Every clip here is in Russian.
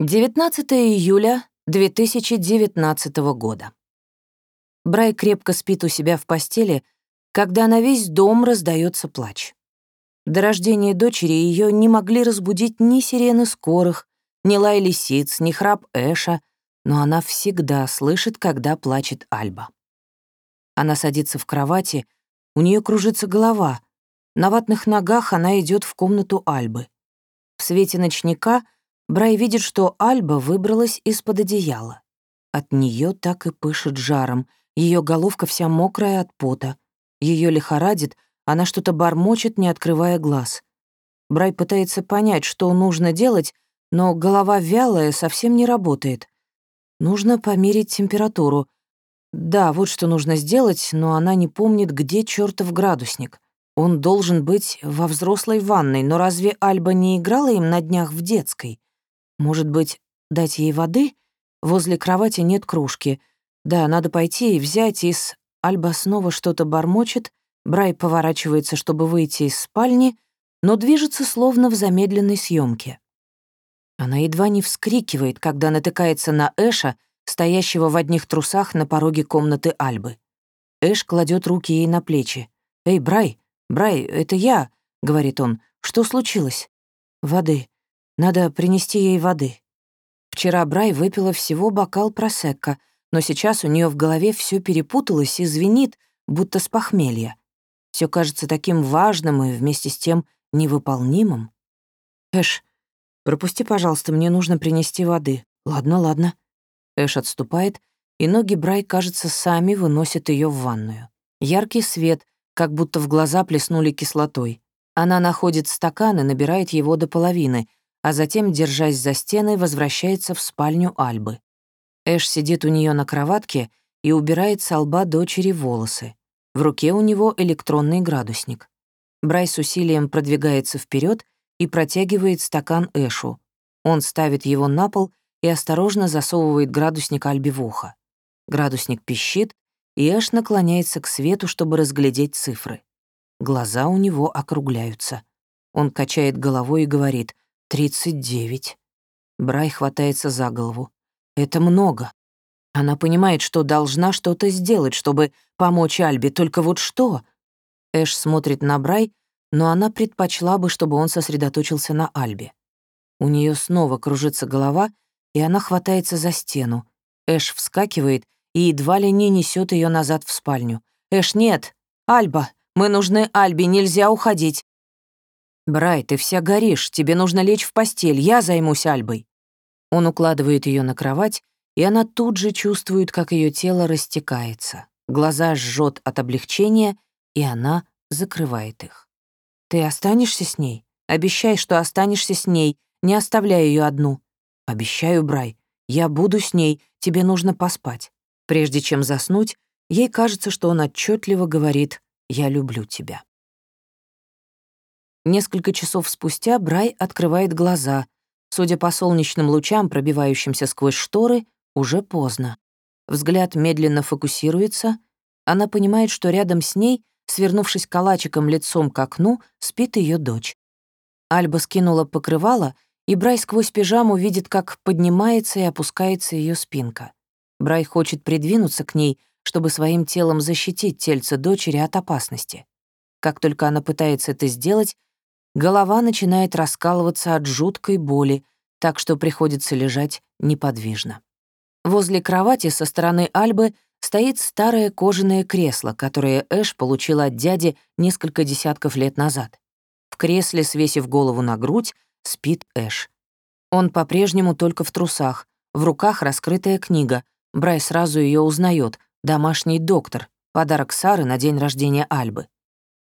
19 июля 2019 года. Брай крепко спит у себя в постели, когда на весь дом раздается плач. До рождения дочери ее не могли разбудить ни сирены скорых, ни лай лисиц, ни храп Эша, но она всегда слышит, когда плачет Альба. Она садится в кровати, у нее кружится голова. На ватных ногах она идет в комнату Альбы. В свете ночника — Брай видит, что Альба выбралась из-под одеяла. От нее так и пышет жаром, ее головка вся мокрая от пота. Ее лихорадит, она что-то бормочет, не открывая глаз. Брай пытается понять, что нужно делать, но голова вялая, совсем не работает. Нужно померить температуру. Да, вот что нужно сделать, но она не помнит, где чертов градусник. Он должен быть во взрослой ванной, но разве Альба не играла им на днях в детской? Может быть, дать ей воды? Возле кровати нет кружки. Да, надо пойти и взять из... Альба снова что-то бормочет, Брай поворачивается, чтобы выйти из спальни, но движется словно в замедленной съемке. Она едва не вскрикивает, когда натыкается на Эша, стоящего в одних трусах на пороге комнаты Альбы. Эш кладет руки ей на плечи. «Эй, Брай, Брай, это я», — говорит он. «Что случилось?» «Воды. Надо принести ей воды. Вчера Брай выпила всего бокал просекко, но сейчас у нее в голове все перепуталось и звенит, будто с похмелья. Все кажется таким важным и вместе с тем невыполнимым. «Эш, пропусти, пожалуйста, мне нужно принести воды». «Ладно, ладно». Эш отступает, и ноги Брай, кажется, сами выносят ее в ванную. Яркий свет, как будто в глаза плеснули кислотой. Она находит стакан и набирает его до половины, а затем, держась за стены, возвращается в спальню Альбы. Эш сидит у нее на кроватке и убирает с лба дочери волосы. В руке у него электронный градусник. Брай с усилием продвигается вперед и протягивает стакан Эшу. Он ставит его на пол и осторожно засовывает градусник Альбе в ухо. Градусник пищит, и Эш наклоняется к свету, чтобы разглядеть цифры. Глаза у него округляются. Он качает головой и говорит Тридцать девять. Брай хватается за голову. Это много. Она понимает, что должна что-то сделать, чтобы помочь Альбе, только вот что? Эш смотрит на Брай, но она предпочла бы, чтобы он сосредоточился на Альбе. У нее снова кружится голова, и она хватается за стену. Эш вскакивает и едва ли не несет ее назад в спальню. «Эш, нет! Альба! Мы нужны Альбе, нельзя уходить! «Брай, ты вся горишь, тебе нужно лечь в постель, я займусь Альбой». Он укладывает ее на кровать, и она тут же чувствует, как ее тело растекается. Глаза жжет от облегчения, и она закрывает их. «Ты останешься с ней? Обещай, что останешься с ней, не оставляй ее одну». «Обещаю, Брай, я буду с ней, тебе нужно поспать». Прежде чем заснуть, ей кажется, что он отчетливо говорит «Я люблю тебя». Несколько часов спустя Брай открывает глаза. Судя по солнечным лучам, пробивающимся сквозь шторы, уже поздно. Взгляд медленно фокусируется. Она понимает, что рядом с ней, свернувшись калачиком лицом к окну, спит ее дочь. Альба скинула покрывало, и Брай сквозь пижаму видит, как поднимается и опускается ее спинка. Брай хочет придвинуться к ней, чтобы своим телом защитить тельце дочери от опасности. Как только она пытается это сделать, Голова начинает раскалываться от жуткой боли, так что приходится лежать неподвижно. Возле кровати со стороны Альбы стоит старое кожаное кресло, которое Эш получила от дяди несколько десятков лет назад. В кресле, свесив голову на грудь, спит Эш. Он по-прежнему только в трусах, в руках раскрытая книга. Брай сразу ее узнает. «Домашний доктор», подарок Сары на день рождения Альбы.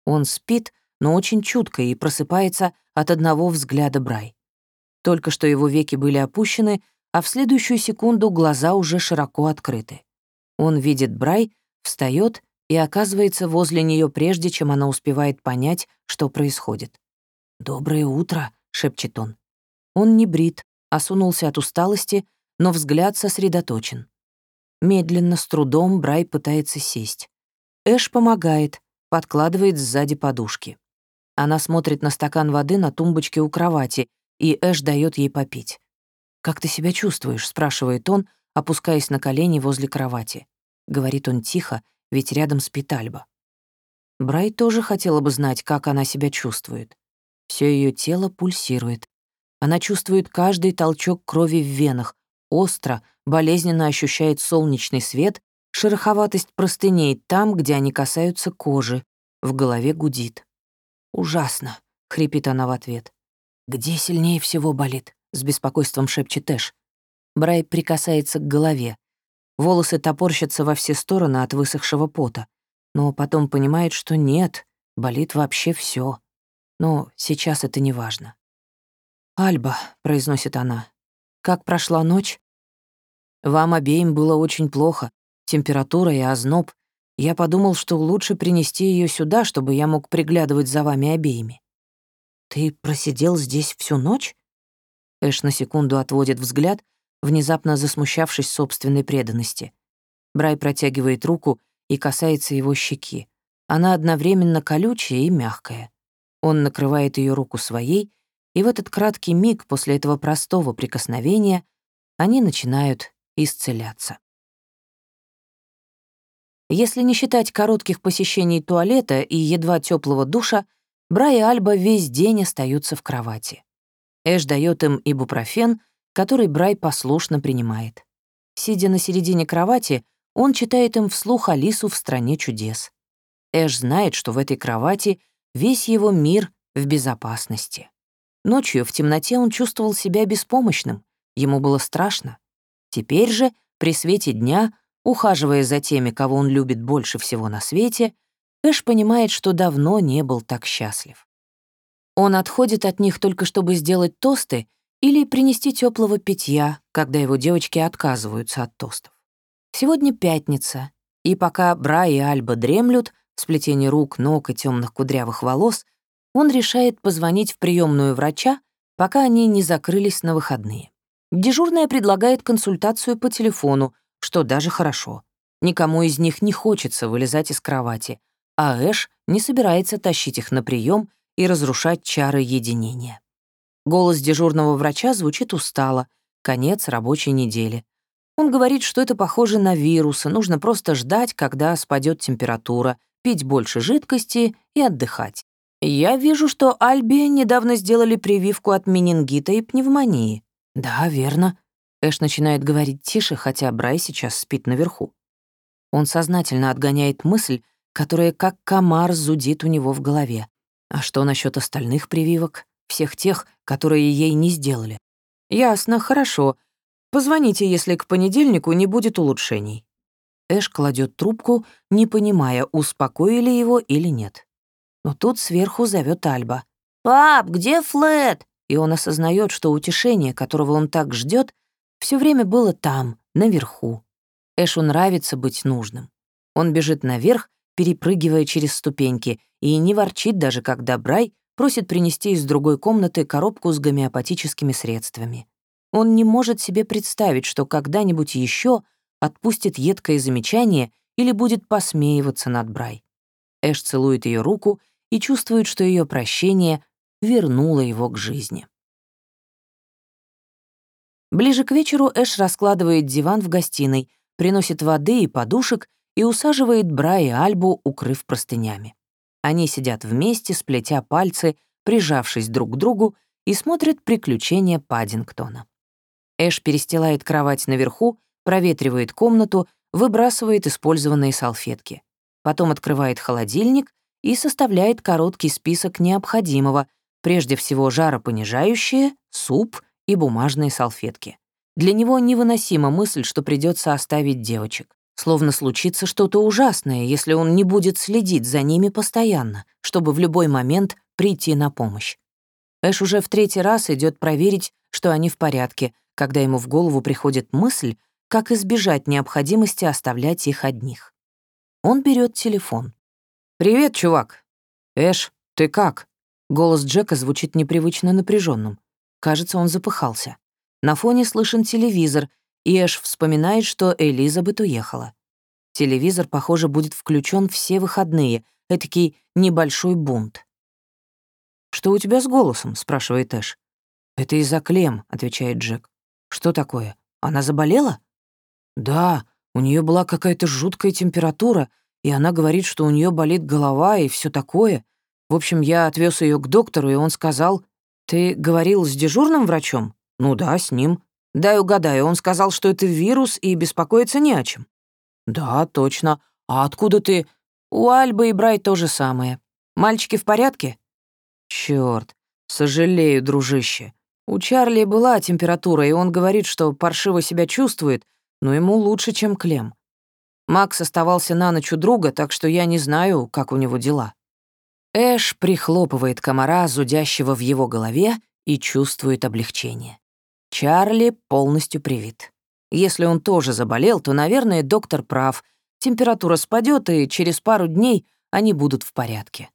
Он спит, но очень чутко и просыпается от одного взгляда Брай. Только что его веки были опущены, а в следующую секунду глаза уже широко открыты. Он видит Брай, встает и оказывается возле нее прежде, чем она успевает понять, что происходит. «Доброе утро», — шепчет он. Он не брит, осунулся от усталости, но взгляд сосредоточен. Медленно, с трудом Брай пытается сесть. Эш помогает, подкладывает сзади подушки. Она смотрит на стакан воды на тумбочке у кровати, и Эш дает ей попить. «Как ты себя чувствуешь?» — спрашивает он, опускаясь на колени возле кровати. Говорит он тихо, ведь рядом спит Альба. Брай тоже хотела бы знать, как она себя чувствует. Все ее тело пульсирует. Она чувствует каждый толчок крови в венах, остро, болезненно ощущает солнечный свет, шероховатость простыней там, где они касаются кожи. В голове гудит. «Ужасно», — хрипит она в ответ. «Где сильнее всего болит?» — с беспокойством шепчет Эш. Брай прикасается к голове. Волосы топорщатся во все стороны от высохшего пота. Но потом понимает, что нет, болит вообще все. Но сейчас это не важно. «Альба», — произносит она, — «как прошла ночь?» «Вам обеим было очень плохо. Температура и озноб. Я подумал, что лучше принести ее сюда, чтобы я мог приглядывать за вами обеими». «Ты просидел здесь всю ночь?» Эш на секунду отводит взгляд, внезапно засмущавшись собственной преданности. Брай протягивает руку и касается его щеки. Она одновременно колючая и мягкая. Он накрывает ее руку своей, и в этот краткий миг после этого простого прикосновения они начинают исцеляться. Если не считать коротких посещений туалета и едва теплого душа, Брай и Альба весь день остаются в кровати. Эш дает им ибупрофен, который Брай послушно принимает. Сидя на середине кровати, он читает им вслух Алису в «Стране чудес». Эш знает, что в этой кровати весь его мир в безопасности. Ночью в темноте он чувствовал себя беспомощным, ему было страшно. Теперь же, при свете дня, ухаживая за теми, кого он любит больше всего на свете, Эш понимает, что давно не был так счастлив. Он отходит от них только чтобы сделать тосты или принести теплого питья, когда его девочки отказываются от тостов. Сегодня пятница, и пока Бра и Альба дремлют, в сплетении рук, ног и темных кудрявых волос, он решает позвонить в приемную врача, пока они не закрылись на выходные. Дежурная предлагает консультацию по телефону, что даже хорошо. Никому из них не хочется вылезать из кровати, а Эш не собирается тащить их на прием и разрушать чары единения. Голос дежурного врача звучит устало, конец рабочей недели. Он говорит, что это похоже на вирусы, нужно просто ждать, когда спадет температура, пить больше жидкости и отдыхать. Я вижу, что Альбе недавно сделали прививку от менингита и пневмонии. Да, верно. Эш начинает говорить тише, хотя Брай сейчас спит наверху. Он сознательно отгоняет мысль, которая как комар зудит у него в голове. А что насчет остальных прививок? Всех тех, которые ей не сделали? Ясно, хорошо. Позвоните, если к понедельнику не будет улучшений». Эш кладет трубку, не понимая, успокоили его или нет. Но тут сверху зовет Альба. «Пап, где Флет?» И он осознает, что утешение, которого он так ждет, все время было там, наверху. Эшу нравится быть нужным. Он бежит наверх, перепрыгивая через ступеньки, и не ворчит даже, когда Брай просит принести из другой комнаты коробку с гомеопатическими средствами. Он не может себе представить, что когда-нибудь еще отпустит едкое замечание или будет посмеиваться над Брай. Эш целует ее руку и чувствует, что ее прощение вернуло его к жизни. Ближе к вечеру Эш раскладывает диван в гостиной, приносит воды и подушек и усаживает Бра и Альбу, укрыв простынями. Они сидят вместе, сплетя пальцы, прижавшись друг к другу, и смотрят «Приключения Паддингтона». Эш перестилает кровать наверху, проветривает комнату, выбрасывает использованные салфетки. Потом открывает холодильник и составляет короткий список необходимого, прежде всего жаропонижающее, суп и бумажные салфетки. Для него невыносима мысль, что придется оставить девочек. Словно случится что-то ужасное, если он не будет следить за ними постоянно, чтобы в любой момент прийти на помощь. Эш уже в третий раз идет проверить, что они в порядке, когда ему в голову приходит мысль, как избежать необходимости оставлять их одних. Он берет телефон. «Привет, чувак!» «Эш, ты как?» Голос Джека звучит непривычно напряженным. Кажется, он запыхался. На фоне слышен телевизор, и Эш вспоминает, что Элизабет уехала. Телевизор, похоже, будет включен все выходные, этакий небольшой бунт. «Что у тебя с голосом?» — спрашивает Эш. «Это из-за клем», — отвечает Джек. Что такое? Она заболела? Да, у нее была какая-то жуткая температура, и она говорит, что у нее болит голова и все такое. В общем, я отвез ее к доктору, и он сказал, «Ты говорил с дежурным врачом?» «Ну да, с ним». «Дай угадаю, он сказал, что это вирус и беспокоиться не о чем». «Да, точно. А откуда ты...» «У Альбы и Брай то же самое. Мальчики в порядке?» «Чёрт, сожалею, дружище. У Чарли была температура, и он говорит, что паршиво себя чувствует, но ему лучше, чем Клем. Макс оставался на ночь у друга, так что я не знаю, как у него дела». Эш прихлопывает комара, зудящего в его голове, и чувствует облегчение. Чарли полностью привит. Если он тоже заболел, то, наверное, доктор прав. Температура спадет, и через пару дней они будут в порядке.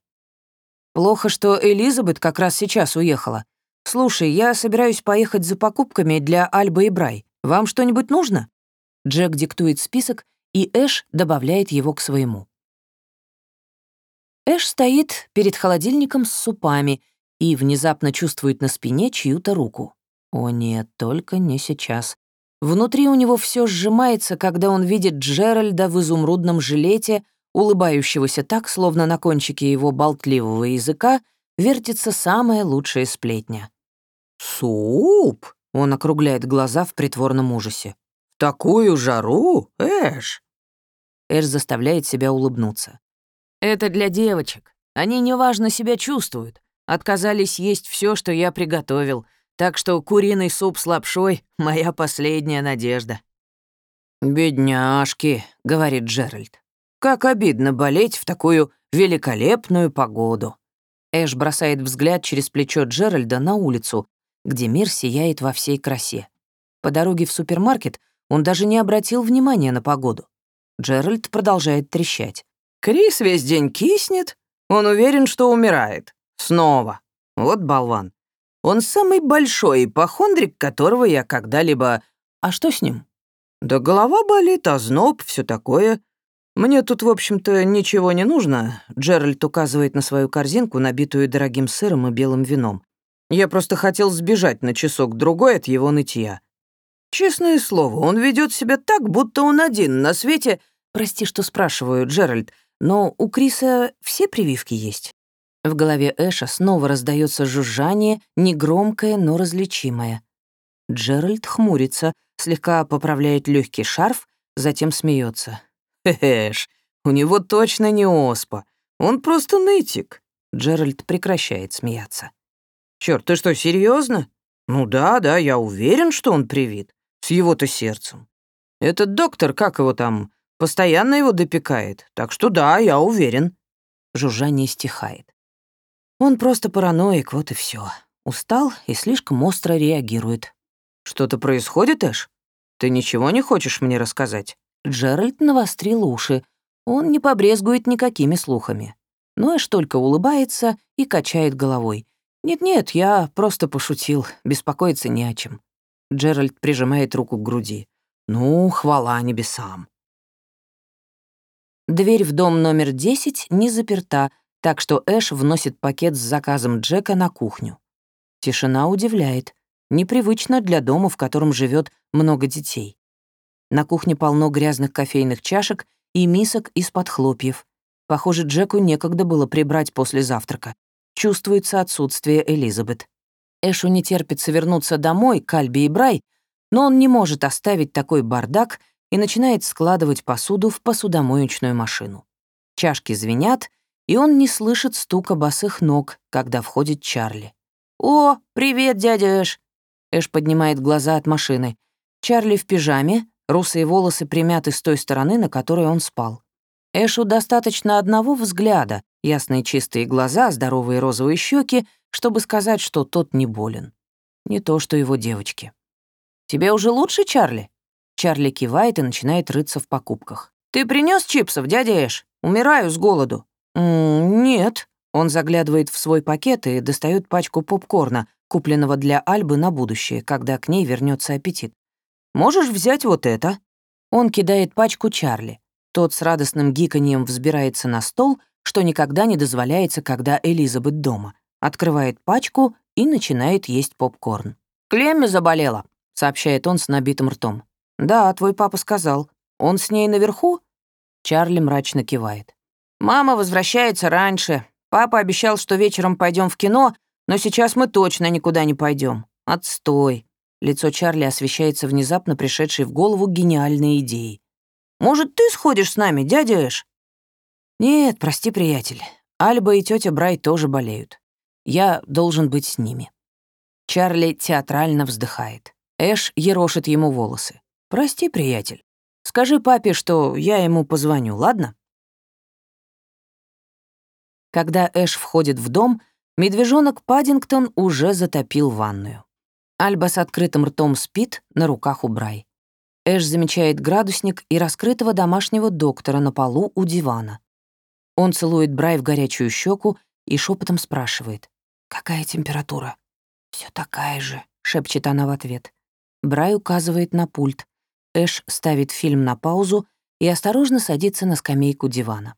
Плохо, что Элизабет как раз сейчас уехала. Слушай, я собираюсь поехать за покупками для Альбы и Брай. Вам что-нибудь нужно? Джек диктует список, и Эш добавляет его к своему. Эш стоит перед холодильником с супами и внезапно чувствует на спине чью-то руку. О нет, только не сейчас. Внутри у него все сжимается, когда он видит Джеральда в изумрудном жилете, улыбающегося так, словно на кончике его болтливого языка вертится самая лучшая сплетня. «Суп?» — он округляет глаза в притворном ужасе. «В такую жару, Эш?» Эш заставляет себя улыбнуться. «Это для девочек. Они неважно себя чувствуют. Отказались есть все, что я приготовил, так что куриный суп с лапшой — моя последняя надежда». «Бедняжки», — говорит Джеральд. «Как обидно болеть в такую великолепную погоду». Эш бросает взгляд через плечо Джеральда на улицу, где мир сияет во всей красе. По дороге в супермаркет он даже не обратил внимания на погоду. Джеральд продолжает трещать. «Крис весь день киснет. Он уверен, что умирает. Снова. Вот болван. Он самый большой ипохондрик, которого я когда-либо... А что с ним? Да голова болит, озноб, все такое. Мне тут, в общем-то, ничего не нужно. Джеральд указывает на свою корзинку, набитую дорогим сыром и белым вином. Я просто хотел сбежать на часок-другой от его нытья. Честное слово, он ведет себя так, будто он один на свете... Прости, что спрашиваю, Джеральд, но у Криса все прививки есть? В голове Эша снова раздается жужжание, негромкое, но различимое. Джеральд хмурится, слегка поправляет легкий шарф, затем смеется. «Эш, у него точно не оспа. Он просто нытик». Джеральд прекращает смеяться. Черт, ты что, серьезно? Ну да, да, я уверен, что он привит. С его-то сердцем. Этот доктор, как его там, постоянно его допекает. Так что да, я уверен». Жужжание стихает. Он просто параноик, вот и все. Устал и слишком остро реагирует. «Что-то происходит, Эш? Ты ничего не хочешь мне рассказать?» Джеральд навострил уши. Он не побрезгует никакими слухами. Но Эш только улыбается и качает головой. «Нет-нет, я просто пошутил, беспокоиться не о чем». Джеральд прижимает руку к груди. «Ну, хвала небесам». Дверь в дом номер 10 не заперта, так что Эш вносит пакет с заказом Джека на кухню. Тишина удивляет. Непривычно для дома, в котором живет много детей. На кухне полно грязных кофейных чашек и мисок из-под хлопьев. Похоже, Джеку некогда было прибрать после завтрака. Чувствуется отсутствие Элизабет. Эшу не терпится вернуться домой, к Альби и Брай, но он не может оставить такой бардак и начинает складывать посуду в посудомоечную машину. Чашки звенят, и он не слышит стука босых ног, когда входит Чарли. «О, привет, дядя Эш!» Эш поднимает глаза от машины. Чарли в пижаме, русые волосы примяты с той стороны, на которой он спал. Эшу достаточно одного взгляда, ясные чистые глаза, здоровые розовые щеки, чтобы сказать, что тот не болен. Не то, что его девочки. «Тебе уже лучше, Чарли?» Чарли кивает и начинает рыться в покупках. «Ты принес чипсов, дядя Эш? Умираю с голоду». «М -м, «Нет». Он заглядывает в свой пакет и достает пачку попкорна, купленного для Альбы на будущее, когда к ней вернется аппетит. «Можешь взять вот это?» Он кидает пачку Чарли. Тот с радостным гиканьем взбирается на стол, что никогда не дозволяется, когда Элизабет дома. Открывает пачку и начинает есть попкорн. «Клемми заболела. сообщает он с набитым ртом. «Да, твой папа сказал. Он с ней наверху?» Чарли мрачно кивает. «Мама возвращается раньше. Папа обещал, что вечером пойдем в кино, но сейчас мы точно никуда не пойдем. Отстой». Лицо Чарли освещается внезапно пришедшей в голову гениальной идеей. «Может, ты сходишь с нами, дядя Эш?» «Нет, прости, приятель. Альба и тетя Брай тоже болеют. Я должен быть с ними». Чарли театрально вздыхает. Эш ерошит ему волосы. «Прости, приятель. Скажи папе, что я ему позвоню, ладно?» Когда Эш входит в дом, медвежонок Паддингтон уже затопил ванную. Альба с открытым ртом спит на руках у Брай. Эш замечает градусник и раскрытого домашнего доктора на полу у дивана. Он целует Брай в горячую щеку и шепотом спрашивает. «Какая температура?» Все такая же», — шепчет она в ответ. Брай указывает на пульт. Эш ставит фильм на паузу и осторожно садится на скамейку дивана.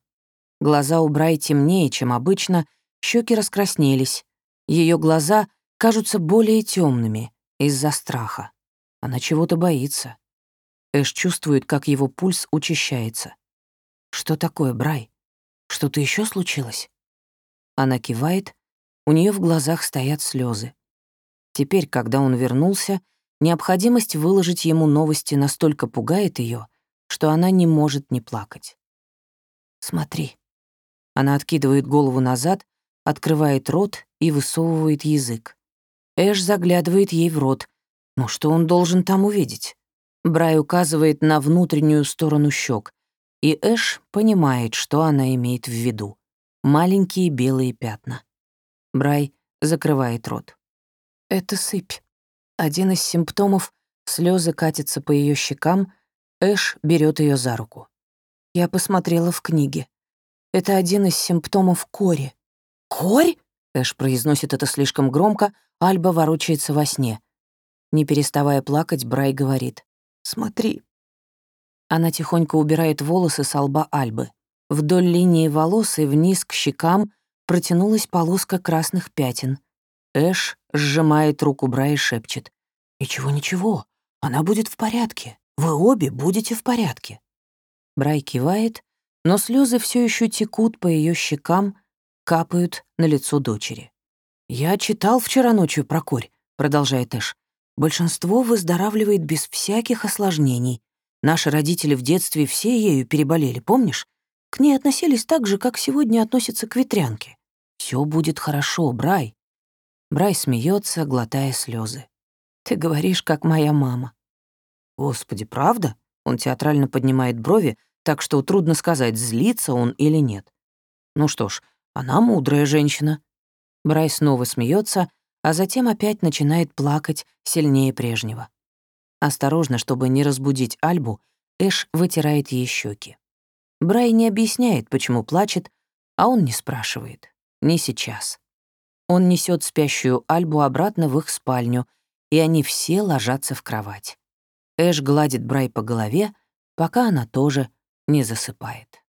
Глаза у Брай темнее, чем обычно, щеки раскраснелись. Ее глаза кажутся более темными из-за страха. Она чего-то боится. Эш чувствует, как его пульс учащается. «Что такое, Брай?» Что-то еще случилось?» Она кивает, у нее в глазах стоят слезы. Теперь, когда он вернулся, необходимость выложить ему новости настолько пугает ее, что она не может не плакать. «Смотри». Она откидывает голову назад, открывает рот и высовывает язык. Эш заглядывает ей в рот. Ну что он должен там увидеть? Брай указывает на внутреннюю сторону щек, и Эш понимает, что она имеет в виду. Маленькие белые пятна. Брай закрывает рот. Это сыпь. Один из симптомов — слезы катятся по ее щекам, Эш берет ее за руку. Я посмотрела в книге. Это один из симптомов кори. «Корь?» — Эш произносит это слишком громко, Альба ворочается во сне. Не переставая плакать, Брай говорит. «Смотри, она тихонько убирает волосы с лба Альбы. Вдоль линии волос и вниз к щекам протянулась полоска красных пятен. Эш сжимает руку Бра и шепчет. «Ничего-ничего, она будет в порядке. Вы обе будете в порядке». Брай кивает, но слезы все еще текут по ее щекам, капают на лицо дочери. «Я читал вчера ночью про корь», — продолжает Эш. «Большинство выздоравливает без всяких осложнений, Наши родители в детстве все ею переболели, помнишь? К ней относились так же, как сегодня относятся к ветрянке. Все будет хорошо, Брай». Брай смеется, глотая слезы. «Ты говоришь, как моя мама». «Господи, правда?» Он театрально поднимает брови, так что трудно сказать, злится он или нет. «Ну что ж, она мудрая женщина». Брай снова смеется, а затем опять начинает плакать сильнее прежнего. Осторожно, чтобы не разбудить Альбу, Эш вытирает ей щеки. Брай не объясняет, почему плачет, а он не спрашивает. Не сейчас. Он несет спящую Альбу обратно в их спальню, и они все ложатся в кровать. Эш гладит Брай по голове, пока она тоже не засыпает.